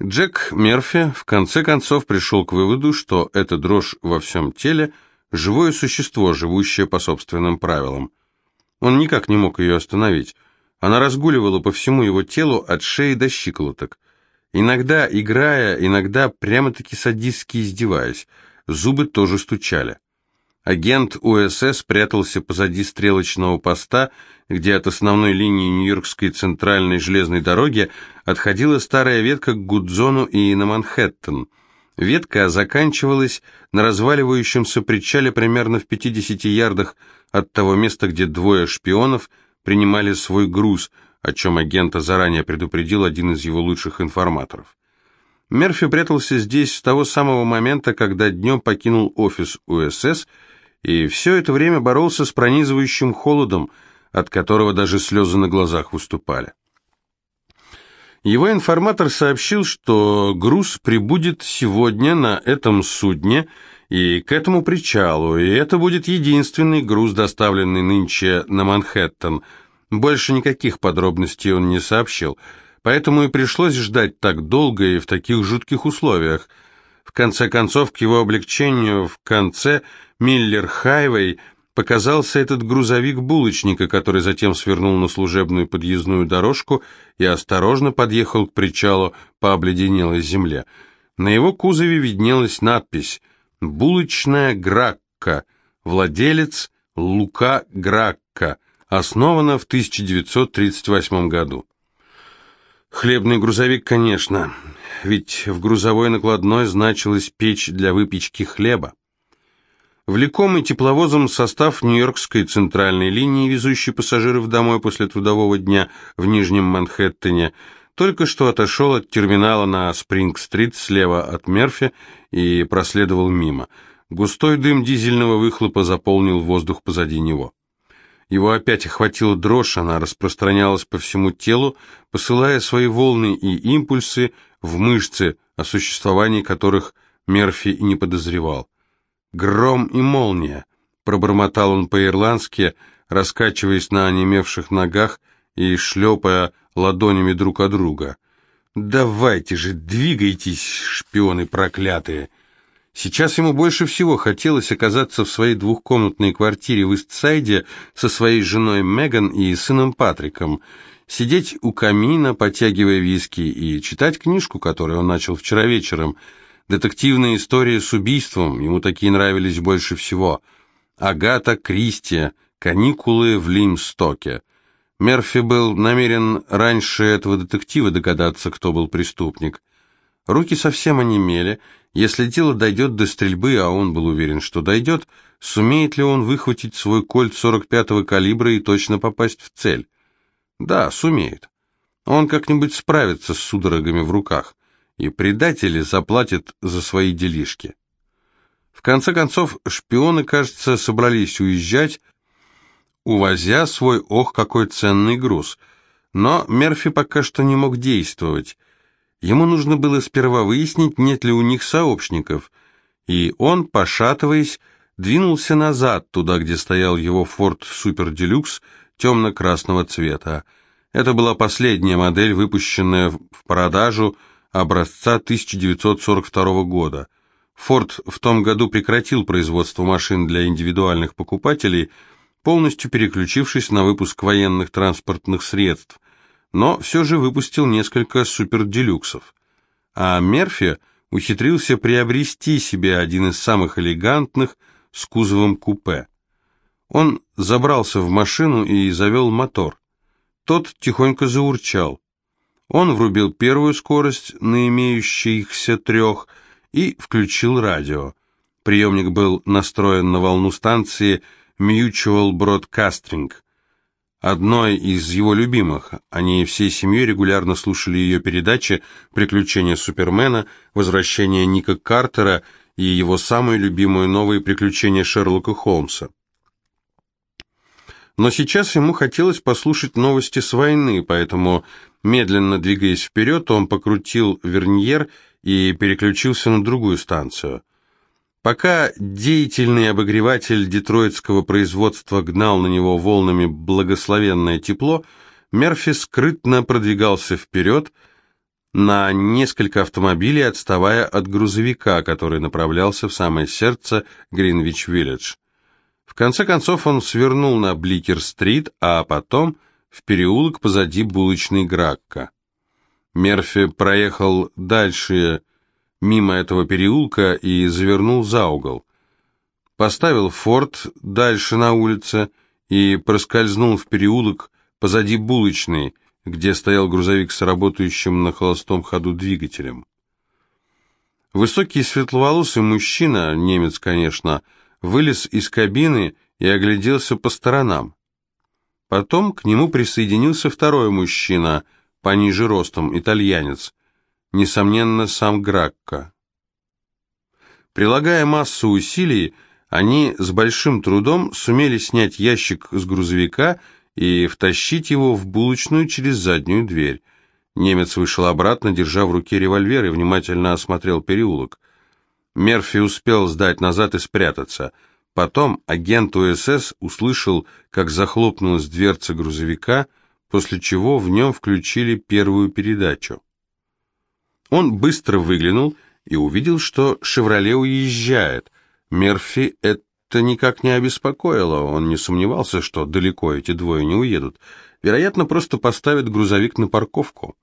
Джек Мерфи в конце концов пришел к выводу, что эта дрожь во всем теле – живое существо, живущее по собственным правилам. Он никак не мог ее остановить. Она разгуливала по всему его телу от шеи до щиколоток. Иногда играя, иногда прямо-таки садистски издеваясь. Зубы тоже стучали. Агент УСС прятался позади стрелочного поста, где от основной линии Нью-Йоркской центральной железной дороги отходила старая ветка к Гудзону и на Манхэттен. Ветка заканчивалась на разваливающемся причале примерно в 50 ярдах от того места, где двое шпионов принимали свой груз, о чем агента заранее предупредил один из его лучших информаторов. Мерфи прятался здесь с того самого момента, когда днем покинул офис УСС и все это время боролся с пронизывающим холодом, от которого даже слезы на глазах выступали. Его информатор сообщил, что груз прибудет сегодня на этом судне и к этому причалу, и это будет единственный груз, доставленный нынче на Манхэттен. Больше никаких подробностей он не сообщил, поэтому и пришлось ждать так долго и в таких жутких условиях. В конце концов, к его облегчению, в конце Миллер Хайвей показался этот грузовик булочника, который затем свернул на служебную подъездную дорожку и осторожно подъехал к причалу по обледенелой земле. На его кузове виднелась надпись «Булочная Гракка», владелец Лука Гракка, основана в 1938 году. Хлебный грузовик, конечно, ведь в грузовой накладной значилась печь для выпечки хлеба. Влекомый тепловозом состав Нью-Йоркской центральной линии, везущий пассажиров домой после трудового дня в Нижнем Манхэттене, только что отошел от терминала на Спринг-стрит слева от Мерфи и проследовал мимо. Густой дым дизельного выхлопа заполнил воздух позади него. Его опять охватила дрожь, она распространялась по всему телу, посылая свои волны и импульсы в мышцы, о существовании которых Мерфи и не подозревал. «Гром и молния», — пробормотал он по-ирландски, раскачиваясь на онемевших ногах и шлепая ладонями друг от друга. «Давайте же, двигайтесь, шпионы проклятые!» Сейчас ему больше всего хотелось оказаться в своей двухкомнатной квартире в Истсайде со своей женой Меган и сыном Патриком, сидеть у камина, потягивая виски, и читать книжку, которую он начал вчера вечером — Детективные истории с убийством, ему такие нравились больше всего. Агата Кристи, каникулы в Лимстоке. Мерфи был намерен раньше этого детектива догадаться, кто был преступник. Руки совсем онемели. Если дело дойдет до стрельбы, а он был уверен, что дойдет, сумеет ли он выхватить свой кольт 45-го калибра и точно попасть в цель? Да, сумеет. Он как-нибудь справится с судорогами в руках и предатели заплатят за свои делишки. В конце концов, шпионы, кажется, собрались уезжать, увозя свой ох какой ценный груз. Но Мерфи пока что не мог действовать. Ему нужно было сперва выяснить, нет ли у них сообщников, и он, пошатываясь, двинулся назад, туда, где стоял его Ford Super Deluxe темно-красного цвета. Это была последняя модель, выпущенная в продажу образца 1942 года. Форд в том году прекратил производство машин для индивидуальных покупателей, полностью переключившись на выпуск военных транспортных средств, но все же выпустил несколько суперделюксов. А Мерфи ухитрился приобрести себе один из самых элегантных с кузовом купе. Он забрался в машину и завел мотор. Тот тихонько заурчал. Он врубил первую скорость на имеющихся трех и включил радио. Приемник был настроен на волну станции Mutual Broadcasting, одной из его любимых. Они всей семьей регулярно слушали ее передачи «Приключения Супермена», «Возвращение Ника Картера» и его самую любимую «Новые приключения Шерлока Холмса». Но сейчас ему хотелось послушать новости с войны, поэтому Медленно двигаясь вперед, он покрутил верньер и переключился на другую станцию. Пока деятельный обогреватель детройтского производства гнал на него волнами благословенное тепло, Мерфи скрытно продвигался вперед, на несколько автомобилей, отставая от грузовика, который направлялся в самое сердце Гринвич-Виллидж. В конце концов он свернул на Бликер-стрит, а потом в переулок позади булочной Гракка. Мерфи проехал дальше мимо этого переулка и завернул за угол. Поставил форт дальше на улице и проскользнул в переулок позади булочной, где стоял грузовик с работающим на холостом ходу двигателем. Высокий светловолосый мужчина, немец, конечно, вылез из кабины и огляделся по сторонам. Потом к нему присоединился второй мужчина, пониже ростом, итальянец, несомненно, сам Гракко. Прилагая массу усилий, они с большим трудом сумели снять ящик с грузовика и втащить его в булочную через заднюю дверь. Немец вышел обратно, держа в руке револьвер и внимательно осмотрел переулок. Мерфи успел сдать назад и спрятаться. Потом агент УСС услышал, как захлопнулась дверца грузовика, после чего в нем включили первую передачу. Он быстро выглянул и увидел, что «Шевроле» уезжает. Мерфи это никак не обеспокоило, он не сомневался, что далеко эти двое не уедут. Вероятно, просто поставят грузовик на парковку.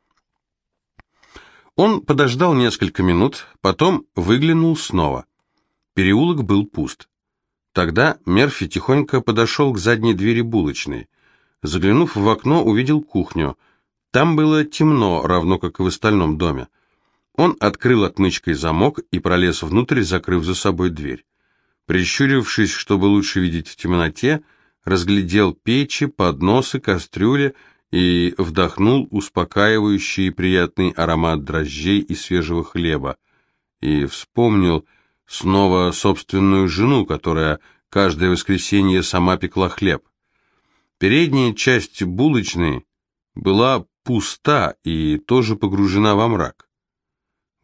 Он подождал несколько минут, потом выглянул снова. Переулок был пуст. Тогда Мерфи тихонько подошел к задней двери булочной. Заглянув в окно, увидел кухню. Там было темно, равно как и в остальном доме. Он открыл отмычкой замок и пролез внутрь, закрыв за собой дверь. Прищурившись, чтобы лучше видеть в темноте, разглядел печи, подносы, кастрюли и вдохнул успокаивающий приятный аромат дрожжей и свежего хлеба. И вспомнил снова собственную жену, которая каждое воскресенье сама пекла хлеб. Передняя часть булочной была пуста и тоже погружена во мрак.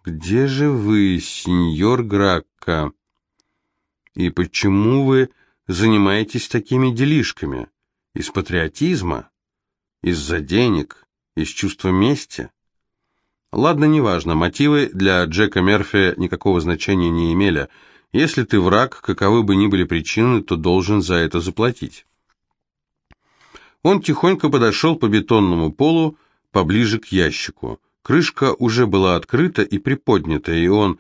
«Где же вы, сеньор Гракка? И почему вы занимаетесь такими делишками? Из патриотизма? Из-за денег? Из чувства мести?» Ладно, неважно, мотивы для Джека Мерфи никакого значения не имели. Если ты враг, каковы бы ни были причины, то должен за это заплатить. Он тихонько подошел по бетонному полу поближе к ящику. Крышка уже была открыта и приподнята, и он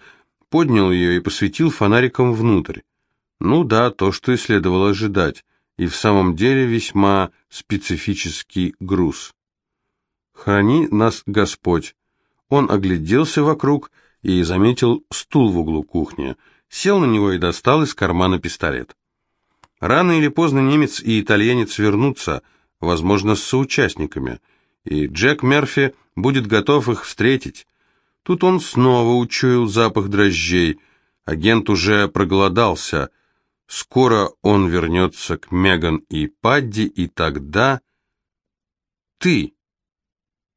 поднял ее и посветил фонариком внутрь. Ну да, то, что и следовало ожидать, и в самом деле весьма специфический груз. «Храни нас Господь!» Он огляделся вокруг и заметил стул в углу кухни, сел на него и достал из кармана пистолет. Рано или поздно немец и итальянец вернутся, возможно, с соучастниками – и Джек Мерфи будет готов их встретить. Тут он снова учуял запах дрожжей. Агент уже проголодался. Скоро он вернется к Меган и Падди, и тогда... Ты!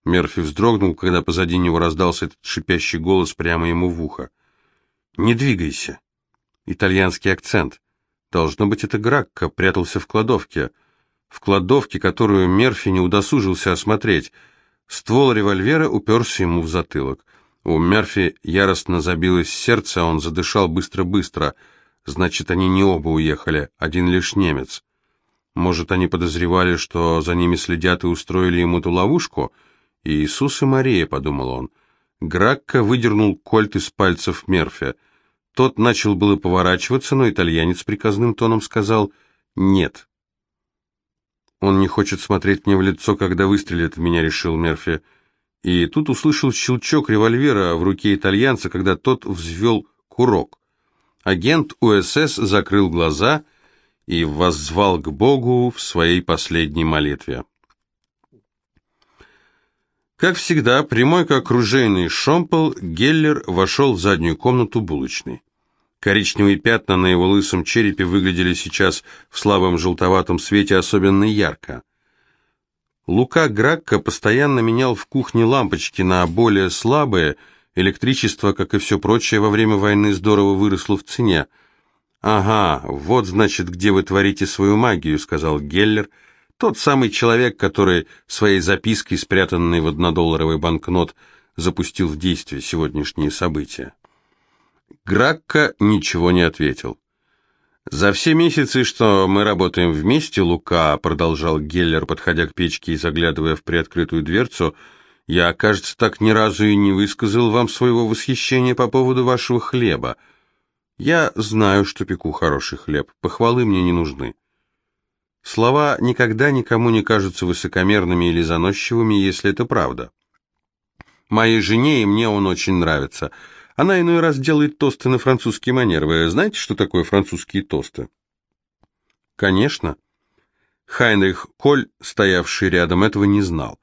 Мерфи вздрогнул, когда позади него раздался этот шипящий голос прямо ему в ухо. «Не двигайся!» Итальянский акцент. Должно быть, это Гракко прятался в кладовке в кладовке, которую Мерфи не удосужился осмотреть. Ствол револьвера уперся ему в затылок. У Мерфи яростно забилось сердце, а он задышал быстро-быстро. Значит, они не оба уехали, один лишь немец. Может, они подозревали, что за ними следят и устроили ему ту ловушку? Иисус и Мария, подумал он. Гракко выдернул кольт из пальцев Мерфи. Тот начал было поворачиваться, но итальянец приказным тоном сказал «нет». Он не хочет смотреть мне в лицо, когда выстрелит в меня, решил Мерфи. И тут услышал щелчок револьвера в руке итальянца, когда тот взвел курок. Агент УСС закрыл глаза и воззвал к Богу в своей последней молитве. Как всегда, прямой как ружейный шомпол, Геллер вошел в заднюю комнату булочной. Коричневые пятна на его лысом черепе выглядели сейчас в слабом желтоватом свете особенно ярко. Лука Гракко постоянно менял в кухне лампочки на более слабые, электричество, как и все прочее, во время войны здорово выросло в цене. «Ага, вот, значит, где вы творите свою магию», — сказал Геллер, тот самый человек, который своей запиской, спрятанной в однодолларовый банкнот, запустил в действие сегодняшние события. Гракка ничего не ответил. «За все месяцы, что мы работаем вместе, Лука», — продолжал Геллер, подходя к печке и заглядывая в приоткрытую дверцу, «я, кажется, так ни разу и не высказал вам своего восхищения по поводу вашего хлеба. Я знаю, что пеку хороший хлеб, похвалы мне не нужны». Слова никогда никому не кажутся высокомерными или заносчивыми, если это правда. Моей жене и мне он очень нравится. Она иной раз делает тосты на французский манер. Вы знаете, что такое французские тосты? Конечно. Хайнрих Коль, стоявший рядом, этого не знал.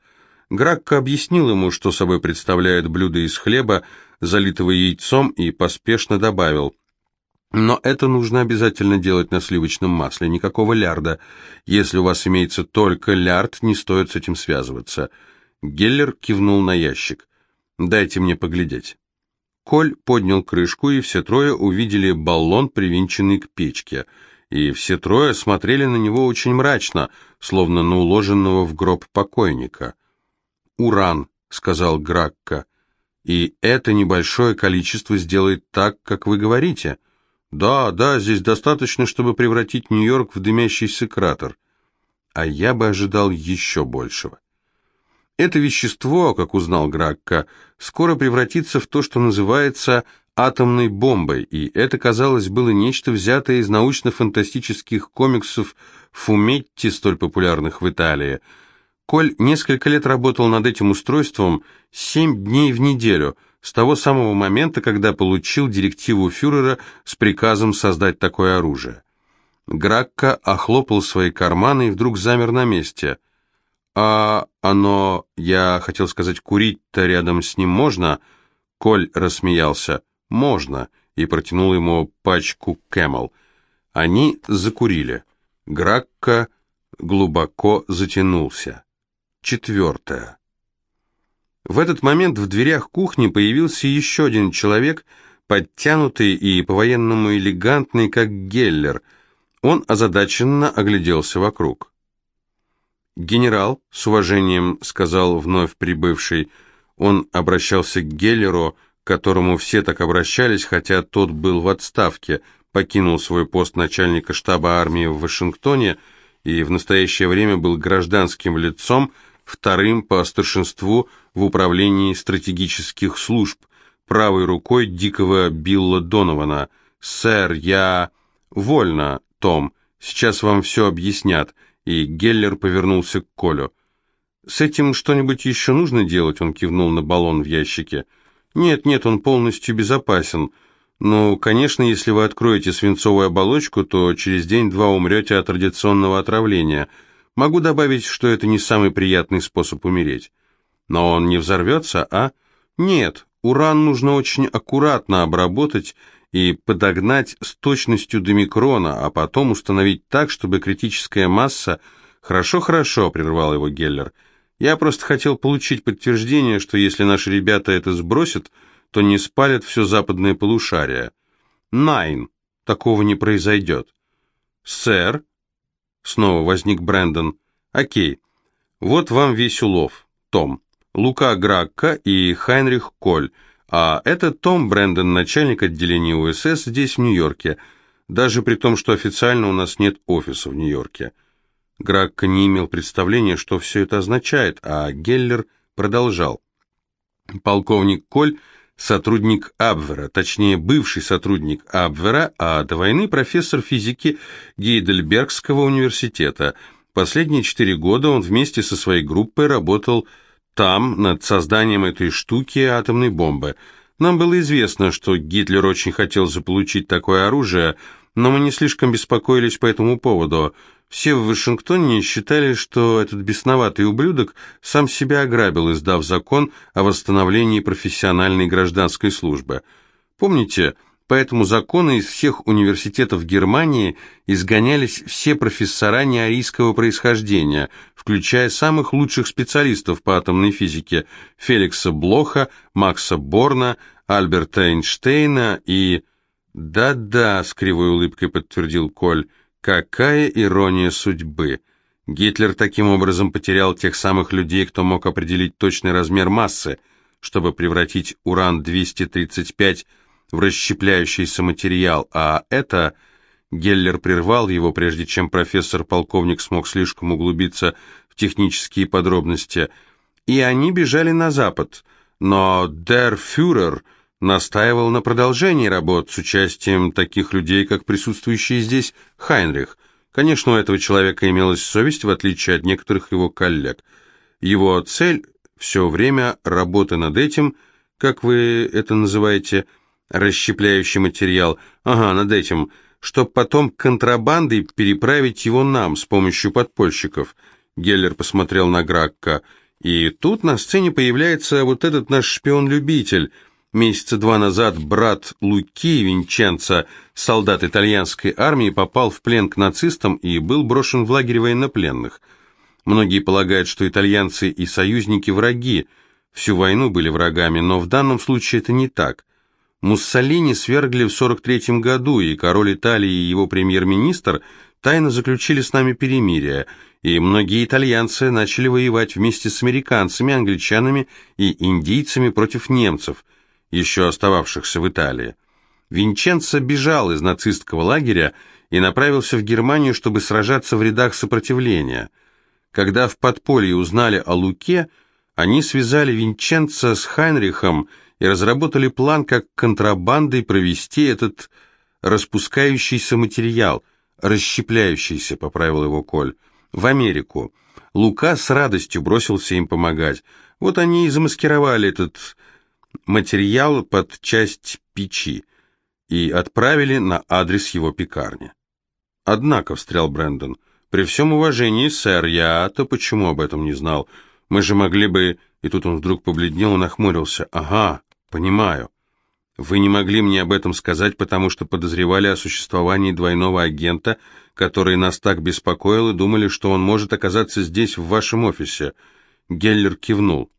Гракка объяснил ему, что собой представляет блюдо из хлеба, залитого яйцом, и поспешно добавил. Но это нужно обязательно делать на сливочном масле, никакого лярда. Если у вас имеется только лярд, не стоит с этим связываться. Геллер кивнул на ящик. «Дайте мне поглядеть». Коль поднял крышку, и все трое увидели баллон, привинченный к печке. И все трое смотрели на него очень мрачно, словно на уложенного в гроб покойника. «Уран», — сказал Гракка, — «и это небольшое количество сделает так, как вы говорите». Да, да, здесь достаточно, чтобы превратить Нью-Йорк в дымящийся кратер. А я бы ожидал еще большего. Это вещество, как узнал Гракка, скоро превратится в то, что называется атомной бомбой, и это, казалось, было нечто взятое из научно-фантастических комиксов Фуметти, столь популярных в Италии. Коль несколько лет работал над этим устройством семь дней в неделю – с того самого момента, когда получил директиву фюрера с приказом создать такое оружие. Гракка охлопал свои карманы и вдруг замер на месте. «А оно, я хотел сказать, курить-то рядом с ним можно?» Коль рассмеялся. «Можно», и протянул ему пачку Camel. Они закурили. Гракка глубоко затянулся. Четвертое. В этот момент в дверях кухни появился еще один человек, подтянутый и по-военному элегантный, как Геллер. Он озадаченно огляделся вокруг. «Генерал», — с уважением сказал вновь прибывший, он обращался к Геллеру, к которому все так обращались, хотя тот был в отставке, покинул свой пост начальника штаба армии в Вашингтоне и в настоящее время был гражданским лицом, вторым по старшинству в управлении стратегических служб, правой рукой дикого Билла Донована. «Сэр, я...» «Вольно, Том, сейчас вам все объяснят», и Геллер повернулся к Колю. «С этим что-нибудь еще нужно делать?» Он кивнул на баллон в ящике. «Нет, нет, он полностью безопасен. Но, конечно, если вы откроете свинцовую оболочку, то через день-два умрете от радиационного отравления». Могу добавить, что это не самый приятный способ умереть. Но он не взорвется, а? Нет, уран нужно очень аккуратно обработать и подогнать с точностью до микрона, а потом установить так, чтобы критическая масса... «Хорошо-хорошо», — прервал его Геллер. «Я просто хотел получить подтверждение, что если наши ребята это сбросят, то не спалят все западное полушарие. Найн, такого не произойдет». «Сэр», Снова возник Брэндон. Окей. Вот вам весь улов. Том. Лука Гракка и Хайнрих Коль. А это Том Брэндон, начальник отделения УСС здесь, в Нью-Йорке. Даже при том, что официально у нас нет офиса в Нью-Йорке. Гракка не имел представления, что все это означает, а Геллер продолжал. Полковник Коль сотрудник Абвера, точнее бывший сотрудник Абвера, а до войны профессор физики Гейдельбергского университета. Последние четыре года он вместе со своей группой работал там над созданием этой штуки атомной бомбы. Нам было известно, что Гитлер очень хотел заполучить такое оружие, но мы не слишком беспокоились по этому поводу – все в Вашингтоне считали, что этот бесноватый ублюдок сам себя ограбил, издав закон о восстановлении профессиональной гражданской службы. Помните, по этому закону из всех университетов Германии изгонялись все профессора неарийского происхождения, включая самых лучших специалистов по атомной физике Феликса Блоха, Макса Борна, Альберта Эйнштейна и... «Да-да», — с кривой улыбкой подтвердил Коль, — Какая ирония судьбы! Гитлер таким образом потерял тех самых людей, кто мог определить точный размер массы. чтобы превратить уран-235 в расщепляющийся материал, а это... Геллер прервал его, прежде чем профессор-полковник смог слишком углубиться в технические подробности. И они бежали на запад, но Дер Фюрер настаивал на продолжении работ с участием таких людей, как присутствующий здесь Хайнрих. Конечно, у этого человека имелась совесть, в отличие от некоторых его коллег. Его цель – все время работы над этим, как вы это называете, расщепляющий материал, ага, над этим, чтобы потом контрабандой переправить его нам с помощью подпольщиков. Геллер посмотрел на Гракка. И тут на сцене появляется вот этот наш шпион-любитель – Месяца два назад брат Луки Винченцо, солдат итальянской армии, попал в плен к нацистам и был брошен в лагерь военнопленных. Многие полагают, что итальянцы и союзники враги, всю войну были врагами, но в данном случае это не так. Муссолини свергли в 43 году, и король Италии и его премьер-министр тайно заключили с нами перемирие, и многие итальянцы начали воевать вместе с американцами, англичанами и индийцами против немцев – еще остававшихся в Италии. Винченцо бежал из нацистского лагеря и направился в Германию, чтобы сражаться в рядах сопротивления. Когда в подполье узнали о Луке, они связали Винченцо с Хайнрихом и разработали план, как контрабандой провести этот распускающийся материал, расщепляющийся, поправил его Коль, в Америку. Лука с радостью бросился им помогать. Вот они и замаскировали этот материал под часть печи и отправили на адрес его пекарни. Однако, встрял Брэндон, при всем уважении, сэр, я-то почему об этом не знал? Мы же могли бы... И тут он вдруг побледнел и нахмурился. Ага, понимаю. Вы не могли мне об этом сказать, потому что подозревали о существовании двойного агента, который нас так беспокоил и думали, что он может оказаться здесь, в вашем офисе. Геллер кивнул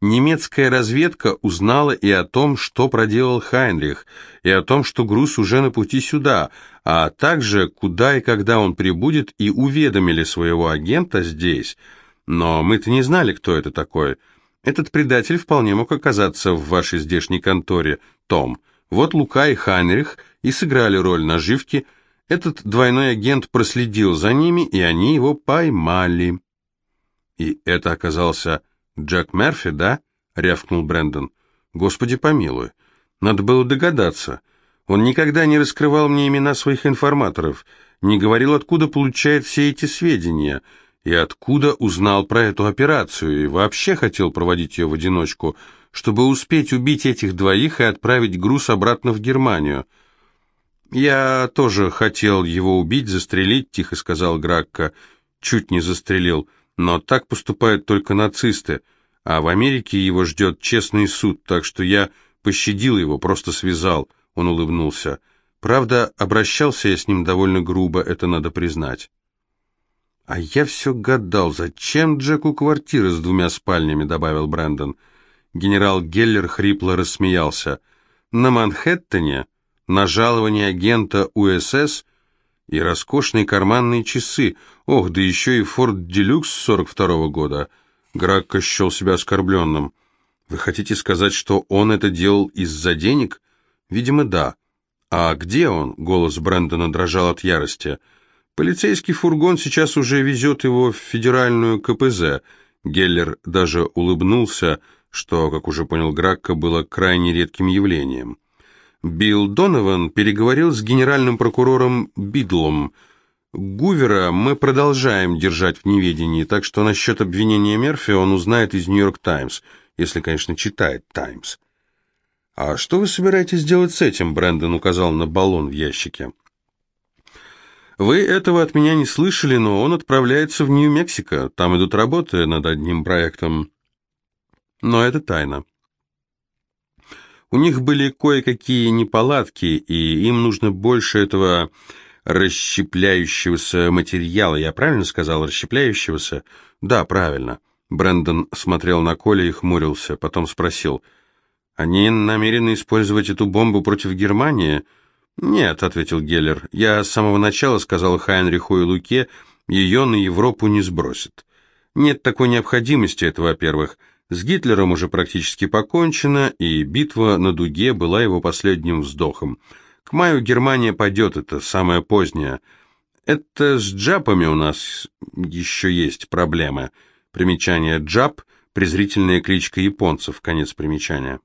немецкая разведка узнала и о том, что проделал Хайнрих, и о том, что груз уже на пути сюда, а также куда и когда он прибудет, и уведомили своего агента здесь. Но мы-то не знали, кто это такой. Этот предатель вполне мог оказаться в вашей здешней конторе, Том. Вот Лука и Хайнрих и сыграли роль наживки. Этот двойной агент проследил за ними, и они его поймали. И это оказался «Джек Мерфи, да?» — рявкнул Брэндон. «Господи помилуй. Надо было догадаться. Он никогда не раскрывал мне имена своих информаторов, не говорил, откуда получает все эти сведения, и откуда узнал про эту операцию, и вообще хотел проводить ее в одиночку, чтобы успеть убить этих двоих и отправить груз обратно в Германию». «Я тоже хотел его убить, застрелить», — тихо сказал Гракка. «Чуть не застрелил. Но так поступают только нацисты, а в Америке его ждет честный суд, так что я пощадил его, просто связал. Он улыбнулся. Правда, обращался я с ним довольно грубо, это надо признать. «А я все гадал, зачем Джеку квартира с двумя спальнями?» — добавил Брэндон. Генерал Геллер хрипло рассмеялся. «На Манхэттене, на жалование агента УСС и роскошные карманные часы. Ох, да еще и Форд Делюкс 42-го года. Гракко счел себя оскорбленным. Вы хотите сказать, что он это делал из-за денег? Видимо, да. А где он? Голос Брэндона дрожал от ярости. Полицейский фургон сейчас уже везет его в федеральную КПЗ. Геллер даже улыбнулся, что, как уже понял Гракко, было крайне редким явлением. Билл Донован переговорил с генеральным прокурором Бидлом. Гувера мы продолжаем держать в неведении, так что насчет обвинения Мерфи он узнает из «Нью-Йорк Таймс», если, конечно, читает «Таймс». «А что вы собираетесь делать с этим?» Брэндон указал на баллон в ящике. «Вы этого от меня не слышали, но он отправляется в Нью-Мексико. Там идут работы над одним проектом. Но это тайна». У них были кое-какие неполадки, и им нужно больше этого расщепляющегося материала. Я правильно сказал, расщепляющегося? Да, правильно. Брэндон смотрел на Коля и хмурился, потом спросил, «Они намерены использовать эту бомбу против Германии?» «Нет», — ответил Геллер, — «я с самого начала сказал Хайнриху и Луке, ее на Европу не сбросит. Нет такой необходимости, это во-первых. С Гитлером уже практически покончено, и битва на дуге была его последним вздохом. К маю Германия падет, это самое позднее. Это с джапами у нас еще есть проблемы. Примечание «джап» — презрительная кличка японцев, конец примечания.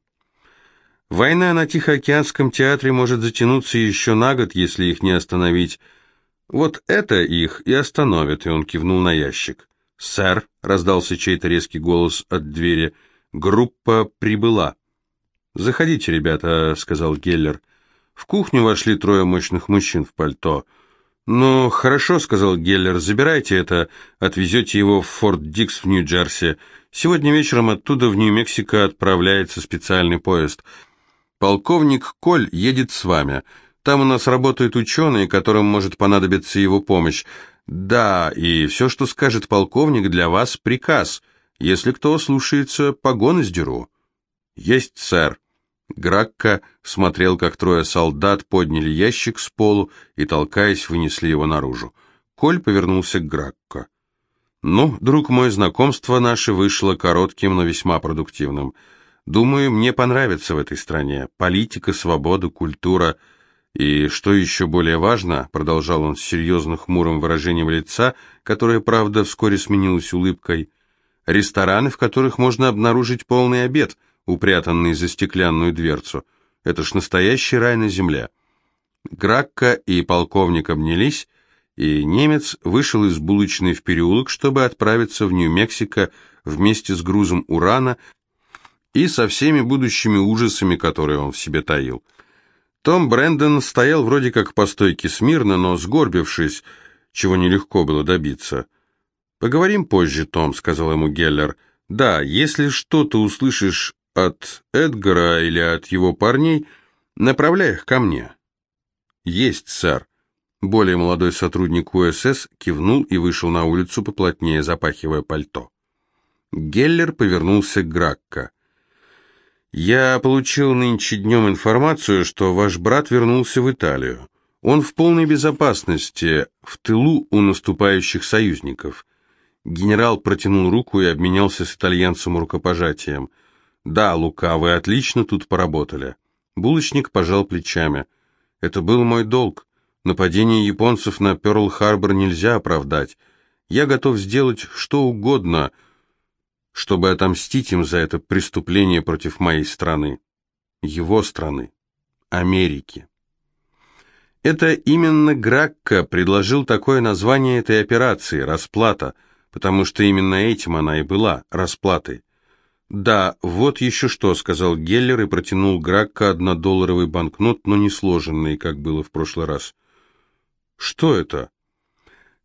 Война на Тихоокеанском театре может затянуться еще на год, если их не остановить. Вот это их и остановит, и он кивнул на ящик. «Сэр», — раздался чей-то резкий голос от двери, — «группа прибыла». «Заходите, ребята», — сказал Геллер. В кухню вошли трое мощных мужчин в пальто. «Ну, хорошо», — сказал Геллер, — «забирайте это, отвезете его в Форт Дикс в Нью-Джерси. Сегодня вечером оттуда в Нью-Мексико отправляется специальный поезд». Полковник Коль едет с вами. Там у нас работают ученые, которым может понадобиться его помощь. Да, и все, что скажет полковник, для вас приказ. Если кто слушается, погоны сдеру. Есть, сэр. Гракка смотрел, как трое солдат подняли ящик с полу и, толкаясь, вынесли его наружу. Коль повернулся к Гракко. «Ну, друг мой, знакомство наше вышло коротким, но весьма продуктивным. Думаю, мне понравится в этой стране. Политика, свобода, культура. И что еще более важно, продолжал он с серьезно хмурым выражением лица, которое, правда, вскоре сменилось улыбкой, рестораны, в которых можно обнаружить полный обед, упрятанный за стеклянную дверцу. Это ж настоящий рай на земле. Гракка и полковник обнялись, и немец вышел из булочной в переулок, чтобы отправиться в Нью-Мексико вместе с грузом урана, и со всеми будущими ужасами, которые он в себе таил. Том Брэндон стоял вроде как по стойке смирно, но сгорбившись, чего нелегко было добиться. «Поговорим позже, Том», — сказал ему Геллер. «Да, если что-то услышишь от Эдгара или от его парней, направляй их ко мне». «Есть, сэр». Более молодой сотрудник УСС кивнул и вышел на улицу, поплотнее запахивая пальто. Геллер повернулся к Гракко. «Я получил нынче днем информацию, что ваш брат вернулся в Италию. Он в полной безопасности, в тылу у наступающих союзников». Генерал протянул руку и обменялся с итальянцем рукопожатием. «Да, Лука, вы отлично тут поработали». Булочник пожал плечами. «Это был мой долг. Нападение японцев на Пёрл-Харбор нельзя оправдать. Я готов сделать что угодно, — чтобы отомстить им за это преступление против моей страны, его страны, Америки. Это именно Гракко предложил такое название этой операции «Расплата», потому что именно этим она и была, расплатой. «Да, вот еще что», — сказал Геллер и протянул Гракко однодолларовый банкнот, но не сложенный, как было в прошлый раз. «Что это?»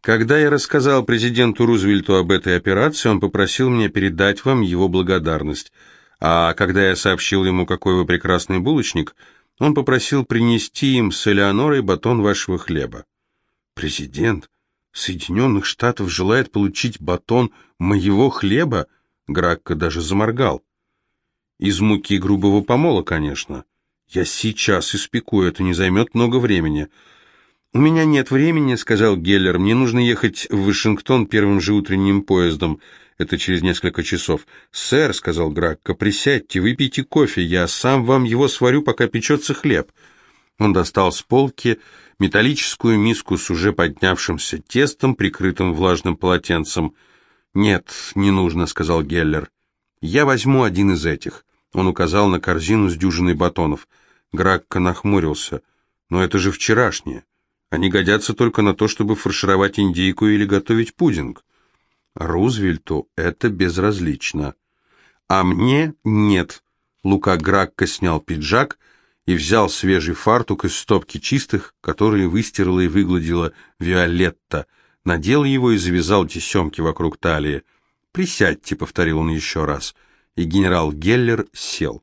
Когда я рассказал президенту Рузвельту об этой операции, он попросил меня передать вам его благодарность. А когда я сообщил ему, какой вы прекрасный булочник, он попросил принести им с Элеонорой батон вашего хлеба. Президент Соединенных Штатов желает получить батон моего хлеба? Гракко даже заморгал. Из муки грубого помола, конечно. Я сейчас испеку, это не займет много времени. «У меня нет времени», — сказал Геллер. «Мне нужно ехать в Вашингтон первым же утренним поездом. Это через несколько часов». «Сэр», — сказал Гракко, — «присядьте, выпейте кофе. Я сам вам его сварю, пока печется хлеб». Он достал с полки металлическую миску с уже поднявшимся тестом, прикрытым влажным полотенцем. «Нет, не нужно», — сказал Геллер. «Я возьму один из этих». Он указал на корзину с дюжиной батонов. Гракко нахмурился. «Но это же вчерашнее». Они годятся только на то, чтобы фаршировать индейку или готовить пудинг. Рузвельту это безразлично. А мне нет. Лука Гракко снял пиджак и взял свежий фартук из стопки чистых, которые выстирала и выгладила Виолетта, надел его и завязал тесемки вокруг талии. «Присядьте», — повторил он еще раз, и генерал Геллер сел.